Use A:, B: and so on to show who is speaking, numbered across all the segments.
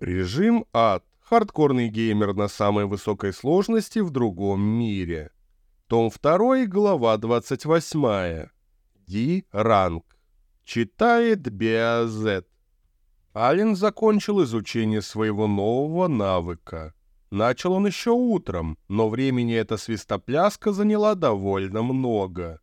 A: Режим ад. Хардкорный геймер на самой высокой сложности в другом мире. Том 2, глава 28. Ди ранг. Читает Беазет. Ален закончил изучение своего нового навыка. Начал он еще утром, но времени эта свистопляска заняла довольно много.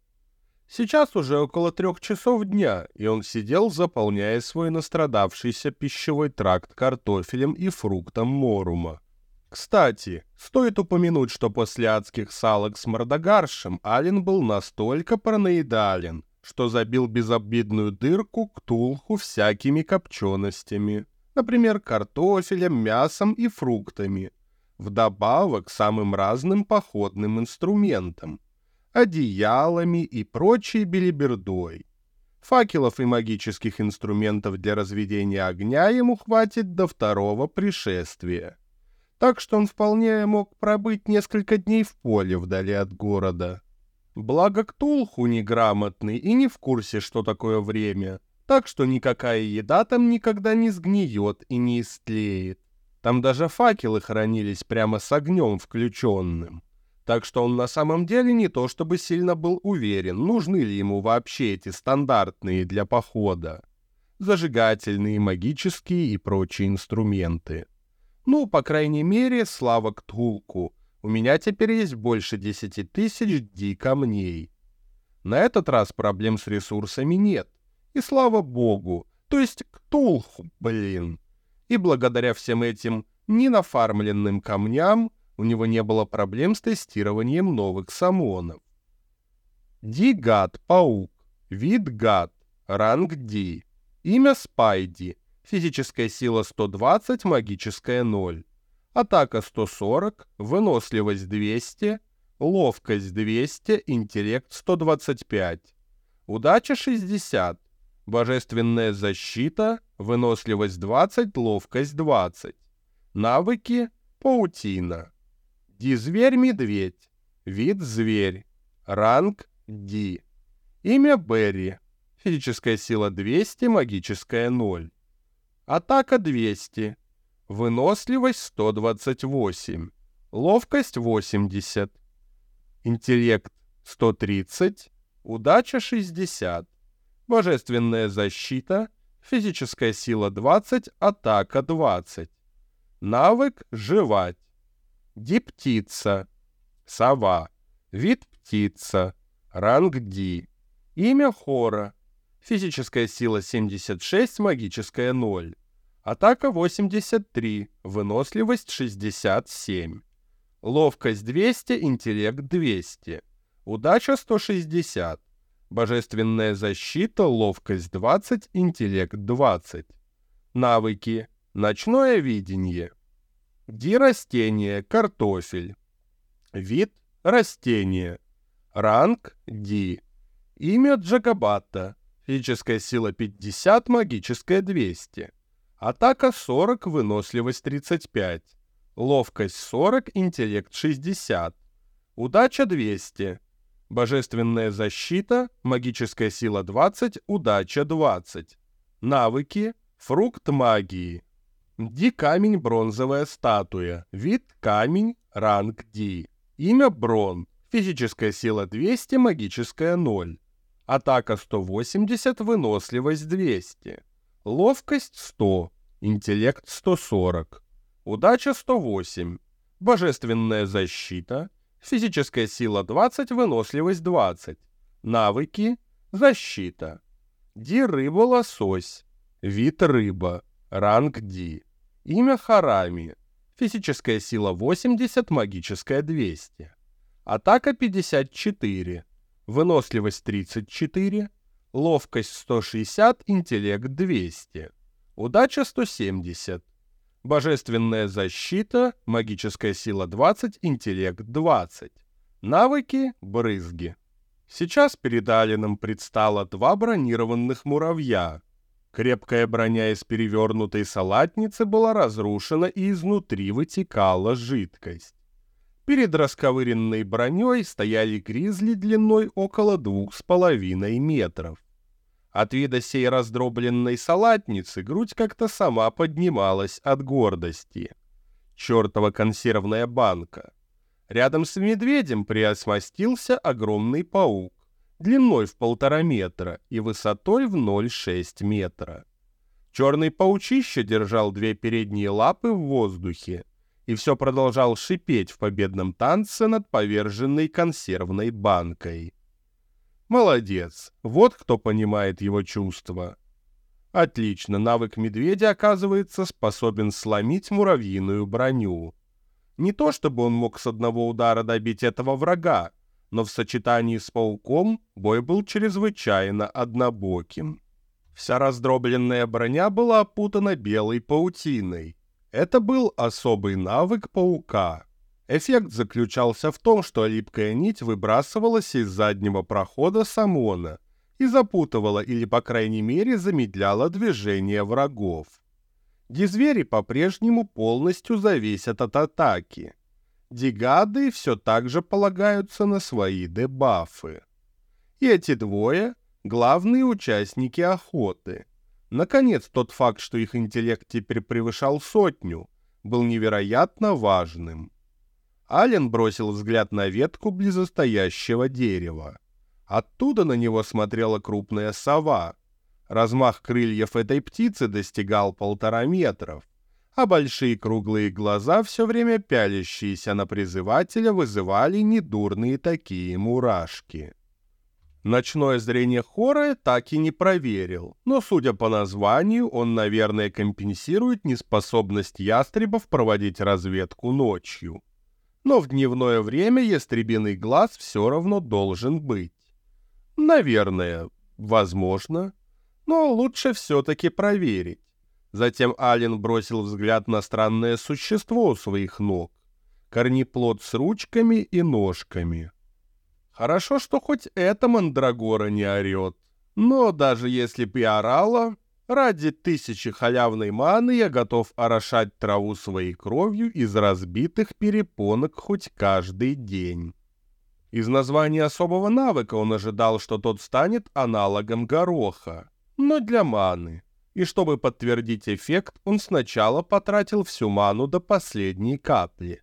A: Сейчас уже около трех часов дня, и он сидел, заполняя свой настрадавшийся пищевой тракт картофелем и фруктом морума. Кстати, стоит упомянуть, что после адских салок с мордогаршем Ален был настолько параноидален, что забил безобидную дырку к тулху всякими копченостями, например, картофелем, мясом и фруктами, вдобавок самым разным походным инструментам – одеялами и прочей белибердой. Факелов и магических инструментов для разведения огня ему хватит до второго пришествия. Так что он вполне мог пробыть несколько дней в поле вдали от города. Благо Ктулху неграмотный и не в курсе, что такое время, так что никакая еда там никогда не сгниет и не истлеет. Там даже факелы хранились прямо с огнем включенным. Так что он на самом деле не то чтобы сильно был уверен, нужны ли ему вообще эти стандартные для похода. Зажигательные, магические и прочие инструменты. Ну, по крайней мере, слава Ктулку. У меня теперь есть больше десяти тысяч ди камней. На этот раз проблем с ресурсами нет. И слава богу, то есть Ктулху, блин. И благодаря всем этим ненафармленным камням у него не было проблем с тестированием новых самонов. Ди-гад, паук, вид гад, ранг Ди, имя Спайди, физическая сила 120, магическая 0, атака 140, выносливость 200, ловкость 200, интеллект 125, удача 60, божественная защита, выносливость 20, ловкость 20, навыки, паутина. Ди-зверь-медведь. Вид зверь. Ранг Ди. Имя Берри. Физическая сила 200, магическая 0. Атака 200. Выносливость 128. Ловкость 80. Интеллект 130. Удача 60. Божественная защита. Физическая сила 20, атака 20. Навык «Жевать». Диптица. Сова. Вид птица. Ранг Ди. Имя Хора. Физическая сила 76, магическая 0. Атака 83, выносливость 67. Ловкость 200, интеллект 200. Удача 160. Божественная защита, ловкость 20, интеллект 20. Навыки. Ночное видение. Ди растение, картофель. Вид растение. Ранг Ди. Имя Джакабата. Физическая сила 50, магическая 200. Атака 40, выносливость 35. Ловкость 40, интеллект 60. Удача 200. Божественная защита, магическая сила 20, удача 20. Навыки, фрукт магии. Ди камень бронзовая статуя. Вид камень, ранг Ди. Имя Брон. Физическая сила 200, магическая 0. Атака 180, выносливость 200. Ловкость 100, интеллект 140. Удача 108. Божественная защита. Физическая сила 20, выносливость 20. Навыки. Защита. Ди рыба лосось. Вид рыба. Ранг Ди. Имя Харами. Физическая сила 80, магическая 200. Атака 54. Выносливость 34. Ловкость 160, интеллект 200. Удача 170. Божественная защита, магическая сила 20, интеллект 20. Навыки – брызги. Сейчас перед Алином предстало два бронированных муравья, Крепкая броня из перевернутой салатницы была разрушена, и изнутри вытекала жидкость. Перед расковыренной броней стояли гризли длиной около двух с половиной метров. От вида сей раздробленной салатницы грудь как-то сама поднималась от гордости. Чёртова консервная банка. Рядом с медведем приосмостился огромный паук, длиной в полтора метра и высотой в 0,6 метра. Черный паучище держал две передние лапы в воздухе и все продолжал шипеть в победном танце над поверженной консервной банкой. Молодец, вот кто понимает его чувства. Отлично, навык медведя, оказывается, способен сломить муравьиную броню. Не то чтобы он мог с одного удара добить этого врага, но в сочетании с пауком бой был чрезвычайно однобоким. Вся раздробленная броня была опутана белой паутиной, это был особый навык паука. Эффект заключался в том, что липкая нить выбрасывалась из заднего прохода самона и запутывала или, по крайней мере, замедляла движение врагов. Дизвери по-прежнему полностью зависят от атаки. Дигады все так же полагаются на свои дебафы. И эти двое — главные участники охоты — Наконец, тот факт, что их интеллект теперь превышал сотню, был невероятно важным. Ален бросил взгляд на ветку близостоящего дерева. Оттуда на него смотрела крупная сова. Размах крыльев этой птицы достигал полтора метров, а большие круглые глаза, все время пялящиеся на призывателя, вызывали недурные такие мурашки. Ночное зрение Хора так и не проверил, но, судя по названию, он, наверное, компенсирует неспособность ястребов проводить разведку ночью. Но в дневное время ястребиный глаз все равно должен быть. Наверное, возможно, но лучше все-таки проверить. Затем Ален бросил взгляд на странное существо у своих ног. Корнеплод с ручками и ножками. Хорошо, что хоть эта мандрагора не орет. Но даже если б и орала, ради тысячи халявной маны я готов орошать траву своей кровью из разбитых перепонок хоть каждый день. Из названия особого навыка он ожидал, что тот станет аналогом гороха, но для маны. И чтобы подтвердить эффект, он сначала потратил всю ману до последней капли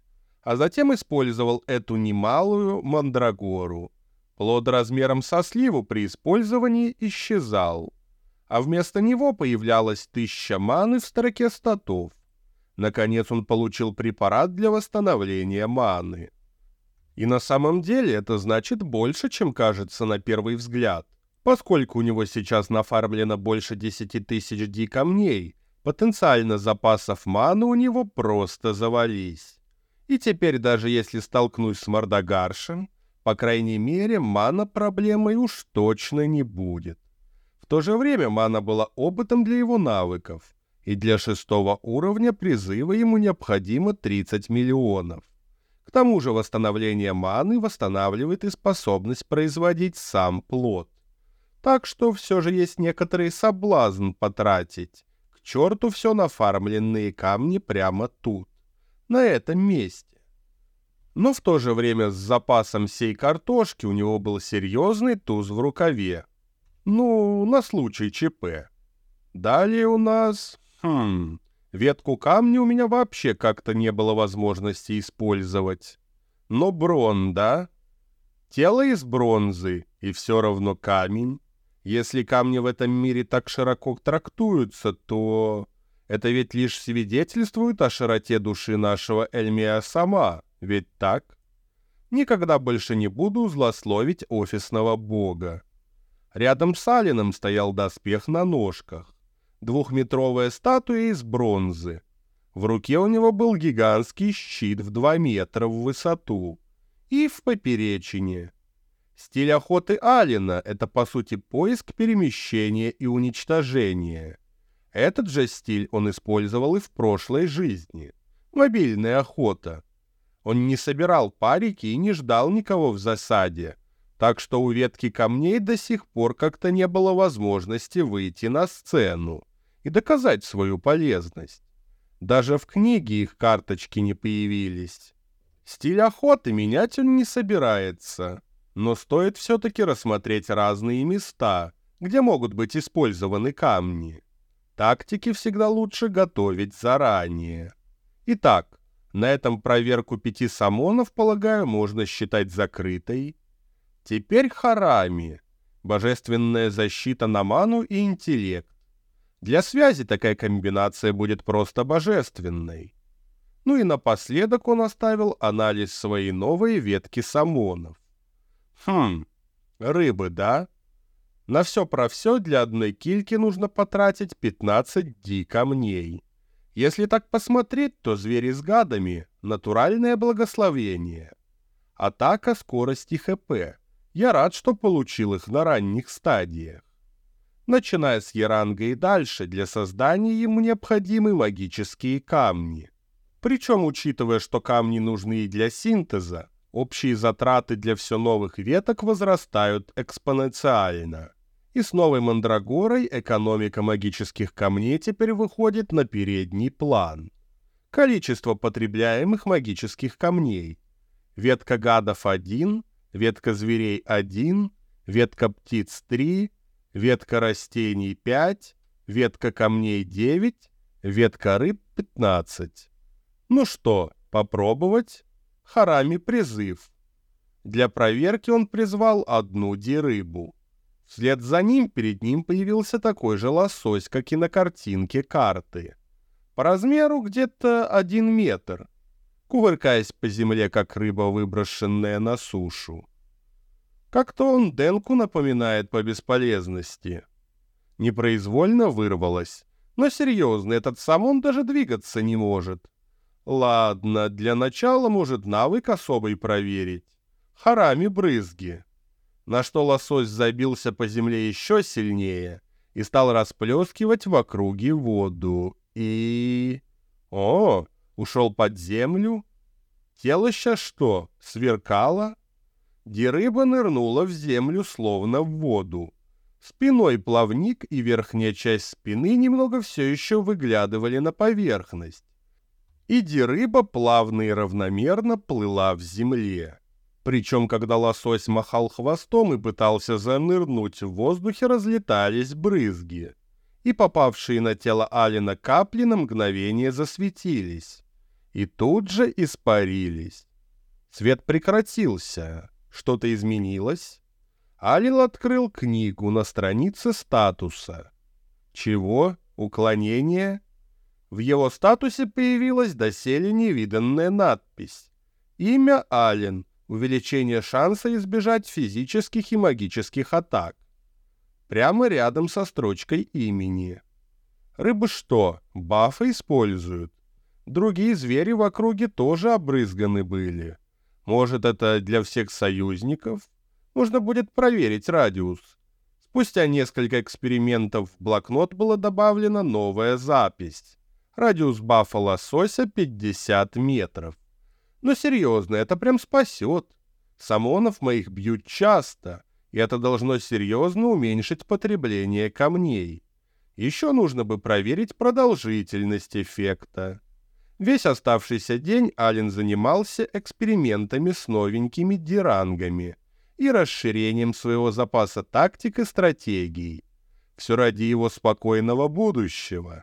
A: а затем использовал эту немалую мандрагору. Плод размером со сливу при использовании исчезал, а вместо него появлялась тысяча маны в строке статов. Наконец он получил препарат для восстановления маны. И на самом деле это значит больше, чем кажется на первый взгляд. Поскольку у него сейчас нафармлено больше 10 тысяч ди камней, потенциально запасов маны у него просто завались. И теперь даже если столкнусь с Мордогаршем, по крайней мере, мана проблемой уж точно не будет. В то же время мана была опытом для его навыков, и для шестого уровня призыва ему необходимо 30 миллионов. К тому же восстановление маны восстанавливает и способность производить сам плод. Так что все же есть некоторый соблазн потратить. К черту все нафармленные камни прямо тут на этом месте. Но в то же время с запасом всей картошки у него был серьезный туз в рукаве. Ну, на случай ЧП. Далее у нас... Хм... Ветку камня у меня вообще как-то не было возможности использовать. Но брон, да? Тело из бронзы, и все равно камень. Если камни в этом мире так широко трактуются, то... Это ведь лишь свидетельствует о широте души нашего Эльмия сама, ведь так? Никогда больше не буду злословить офисного бога. Рядом с Алином стоял доспех на ножках. Двухметровая статуя из бронзы. В руке у него был гигантский щит в два метра в высоту и в поперечине. Стиль охоты Алина — это, по сути, поиск, перемещения и уничтожения — этот же стиль он использовал и в прошлой жизни. Мобильная охота. Он не собирал парики и не ждал никого в засаде, так что у ветки камней до сих пор как-то не было возможности выйти на сцену и доказать свою полезность. Даже в книге их карточки не появились. Стиль охоты менять он не собирается, но стоит все-таки рассмотреть разные места, где могут быть использованы камни. Тактики всегда лучше готовить заранее. Итак, на этом проверку пяти самонов, полагаю, можно считать закрытой. Теперь харами. Божественная защита на ману и интеллект. Для связи такая комбинация будет просто божественной. Ну и напоследок он оставил анализ своей новой ветки самонов. Хм, рыбы, да? На все про все для одной кильки нужно потратить 15 ди камней. Если так посмотреть, то звери с гадами — натуральное благословение. Атака, скорость и ХП. Я рад, что получил их на ранних стадиях. Начиная с Яранга и дальше, для создания ему необходимы магические камни. Причем, учитывая, что камни нужны и для синтеза, общие затраты для все новых веток возрастают экспоненциально. И с новой Мандрагорой экономика магических камней теперь выходит на передний план. Количество потребляемых магических камней. Ветка гадов 1, ветка зверей 1, ветка птиц 3, ветка растений 5, ветка камней 9, ветка рыб 15. Ну что, попробовать? Харами призыв. Для проверки он призвал одну дирыбу. Вслед за ним перед ним появился такой же лосось, как и на картинке карты. По размеру где-то один метр, кувыркаясь по земле, как рыба, выброшенная на сушу. Как-то он Денку напоминает по бесполезности. Непроизвольно вырвалось. Но серьезно, этот сам он даже двигаться не может. Ладно, для начала может навык особый проверить. Харами брызги. На что лосось забился по земле еще сильнее и стал расплескивать в округе воду. И... О, ушел под землю? Тело сейчас что, сверкало? Дерыба нырнула в землю, словно в воду. Спиной плавник и верхняя часть спины немного все еще выглядывали на поверхность. И дерыба плавно и равномерно плыла в земле. Причем, когда лосось махал хвостом и пытался занырнуть, в воздухе разлетались брызги. И попавшие на тело Алина капли на мгновение засветились. И тут же испарились. Свет прекратился. Что-то изменилось? Алил открыл книгу на странице статуса. Чего? Уклонение? В его статусе появилась доселе невиданная надпись. Имя Ален. Увеличение шанса избежать физических и магических атак. Прямо рядом со строчкой имени. Рыбы что, бафы используют? Другие звери в округе тоже обрызганы были. Может, это для всех союзников? Нужно будет проверить радиус. Спустя несколько экспериментов в блокнот была добавлена новая запись. Радиус бафа лосося 50 метров. Но серьезно, это прям спасет. Самонов моих бьют часто, и это должно серьезно уменьшить потребление камней. Еще нужно бы проверить продолжительность эффекта. Весь оставшийся день Ален занимался экспериментами с новенькими дирангами и расширением своего запаса тактик и стратегий. Все ради его спокойного будущего.